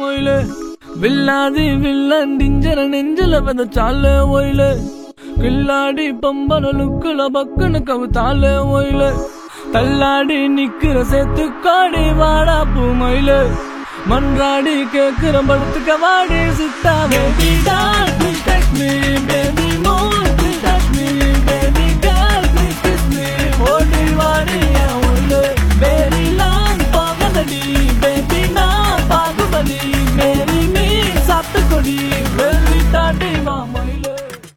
மொயில. வில்லாதி villain டிஞ்சர நெஞ்சல வெத சால ஒயில. கில்லாடி பம்பன லுக்குல பக்குன்னு கவுத்தால ஒயில. தள்ளாடி நிக்கிற சேத்து காடி வாடா பூ பூமயில மன்றாடி கேக்குற படுத்துக்க வாடி சித்தாவே Mình.